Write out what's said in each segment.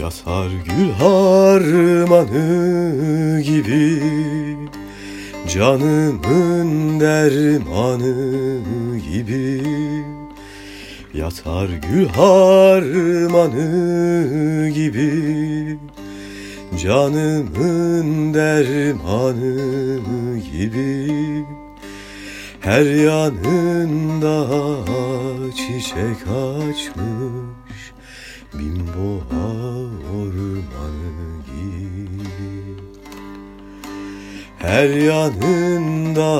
Yatar gül harmanı gibi. Canımın dermanı gibi. Yatar gül harmanı gibi. Canımın dermanı gibi. Her yanında çiçek açmış. Bin boğa Her yanında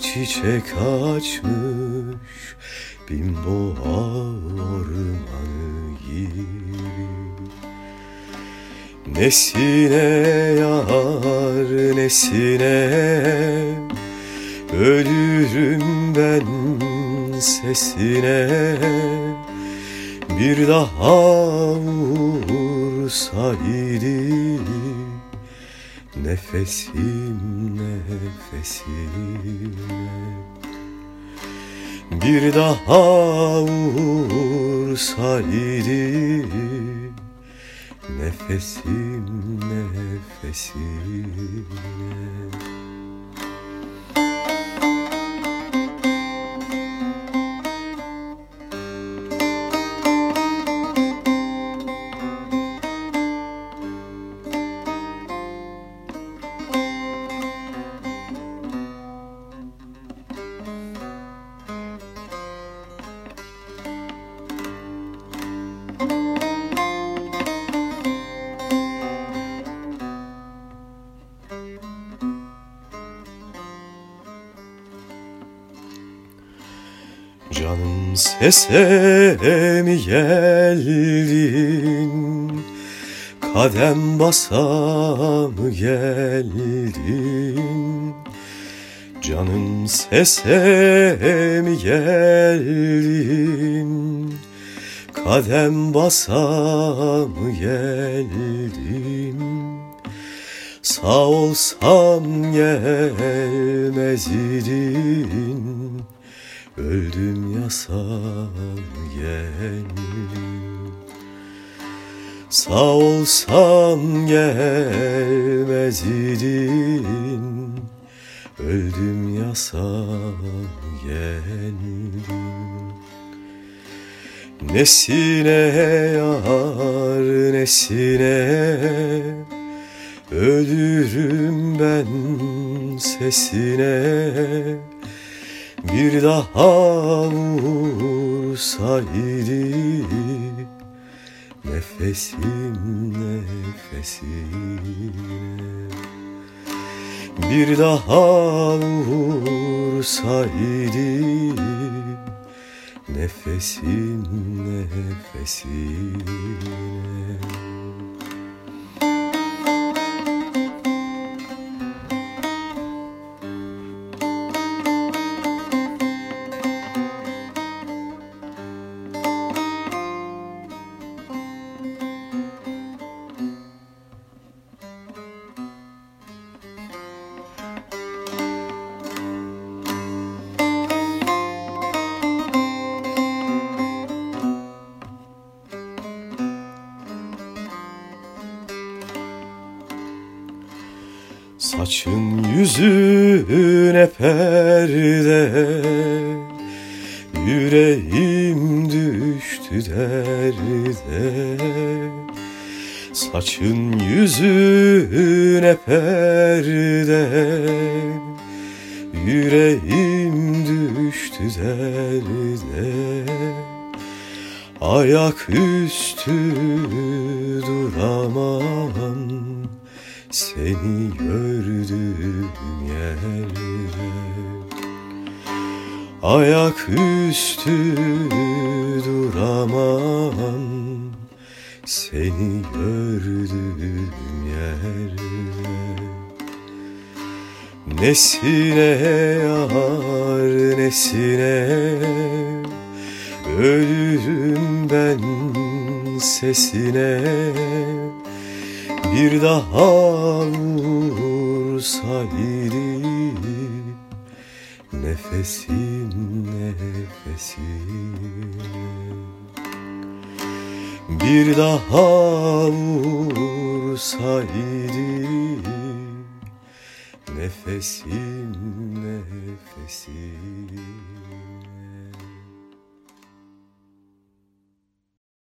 çiçek açmış Bin boğa ormanı gibi. Nesine yar nesine Ölürüm ben sesine. Bir daha vursaydı Nefesim nefesime Bir daha vursaydı Nefesim nefesime Canım sese geldin Kadem basa mı geldin Canım sese geldin Kadem basa mı geldin Sağ olsam gelmezdin Öldüm yasam geldim. Sağ olsam gelmezdin. Öldüm yasam geldim. Nesine yar nesine? Ölürüm ben sesine bir daha vursaydı Nefesim nefesine. Bir daha vursaydı Nefesim nefesine Saçın yüzüne perde Yüreğim düştü derde. Saçın yüzüne perde Yüreğim düştü derde. Ayak üstü duramam seni gördüm yerde Ayak üstü duramam. Seni gördüm yerde Nesine yar nesine? Ölürüm ben sesine bir daha vursaydı Nefesim nefesime bir daha vursaydı Nefesim nefesim